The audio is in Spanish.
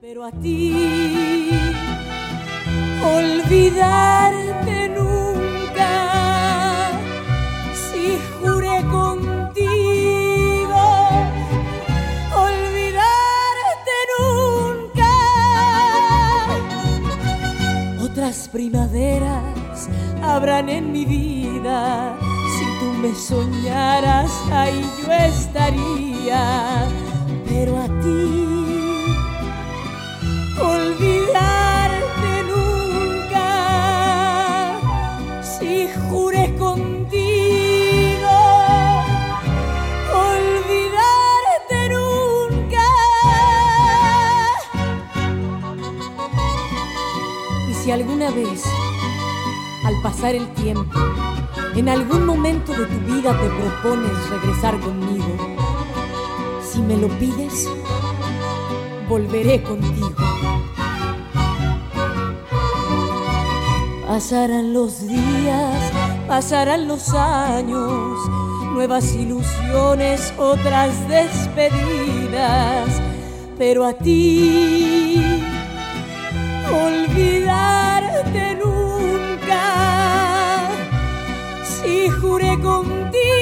Pero a ti olvidarte nunca, si juré contigo, olvidarte nunca. Otras primaveras habrán en mi vida, si tú me soñaras, ahí yo estaría, Olvidarte nunca. Y si alguna vez, al pasar el tiempo, en algún momento de tu vida te propones regresar conmigo, si me lo pides, volveré contigo. Pasarán los días, pasarán los años, nuevas ilusiones, otras despedidas, pero a ti olvidarte nunca, si juré contigo